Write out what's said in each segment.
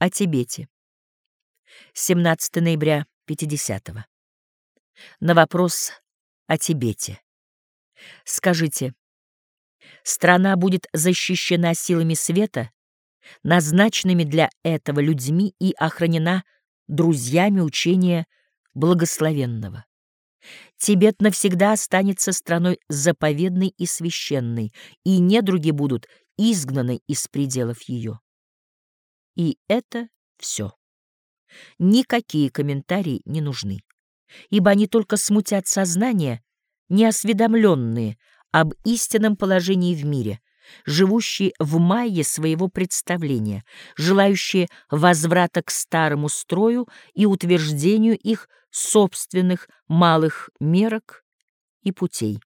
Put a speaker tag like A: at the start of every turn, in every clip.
A: О Тибете. 17 ноября 50 -го. На вопрос о Тибете. Скажите, страна будет защищена силами света, назначенными для этого людьми и охранена друзьями учения благословенного. Тибет навсегда останется страной заповедной и священной, и недруги будут изгнаны из пределов ее. И это все. Никакие комментарии не нужны, ибо они только смутят сознание, неосведомленные об истинном положении в мире, живущие в майе своего представления, желающие возврата к старому строю и утверждению их собственных малых мерок и путей.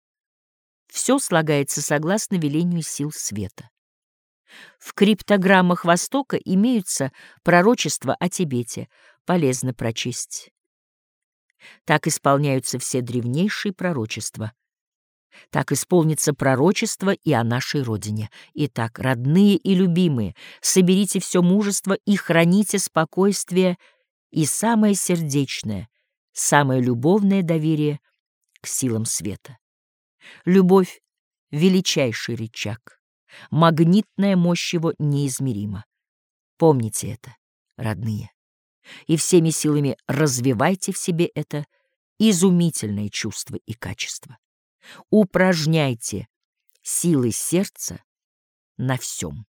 A: Все слагается согласно велению сил света. В криптограммах Востока имеются пророчества о Тибете, полезно прочесть. Так исполняются все древнейшие пророчества. Так исполнится пророчество и о нашей Родине. Итак, родные и любимые, соберите все мужество и храните спокойствие и самое сердечное, самое любовное доверие к силам света. Любовь — величайший рычаг. Магнитная мощь его неизмерима. Помните это, родные, и всеми силами развивайте в себе это изумительное чувство и качество. Упражняйте силы сердца на всем.